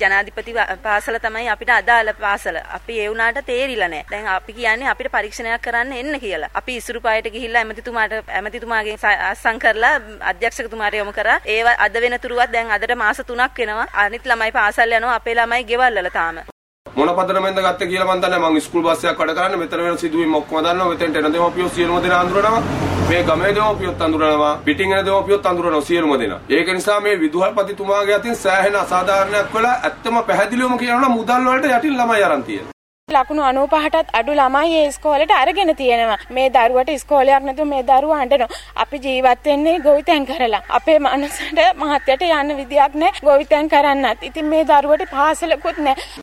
ජනාධිපති පාසල තමයි අපිට අදාළ පාසල. අපි ඒ වුණාට තේරිලා නැහැ. දැන් අපි කියන්නේ අපිට පරීක්ෂණයක් කරන්න එන්න කියලා. අපි ඉසුරු පායට ගිහිල්ලා ඇමතිතුමාට ඇමතිතුමාගෙන් අස්සම් කරලා අධ්‍යක්ෂකතුමාට යොමු කරා. ඒව අද වෙනතුරුවත් දැන් අදට මාස 3ක් වෙනවා. අනිත් ළමයි පාසල් යනවා අපේ ළමයි ගෙවල් වල තාම. මොන පදනමෙන්ද ගත්තේ කියලා මන් දන්නේ මම ස්කූල් බස් එකක් වැඩ කරන්නේ මෙතන වෙන සිදුවීම් ඔක්කොම දන්නවා මෙතෙන්ට එන දෙමෝපියෝ සියලුම දෙනා අඳුරනවා මේ ගමේ දෙමෝපියොත් අඳුරනවා පිටින් එන දෙමෝපියොත් අඳුරනවා සියලුම දෙනා ඒක නිසා මේ විදුහල්පතිතුමාගේ අතින් සෑහෙන අසාධාරණයක් වෙලා ඇත්තම පැහැදිලිවම කියනවා මුදල් වලට යටින් ළමයි අරන් තියෙනවා ලකුණු 95ටත් අඩු ළමයි ඒ ඉස්කෝලේට අරගෙන තියෙනවා. මේ දරුවට ඉස්කෝලයක් නැතුව මේ දරුවා අඬනවා. අපි ජීවත් වෙන්නේ ගොවිතැන් කරලා. අපේ මනසට මහත්යට යන්න විදියක් නැහැ ගොවිතැන් කරන්නත්. ඉතින් මේ දරුවට පාසලකුත් නැහැ.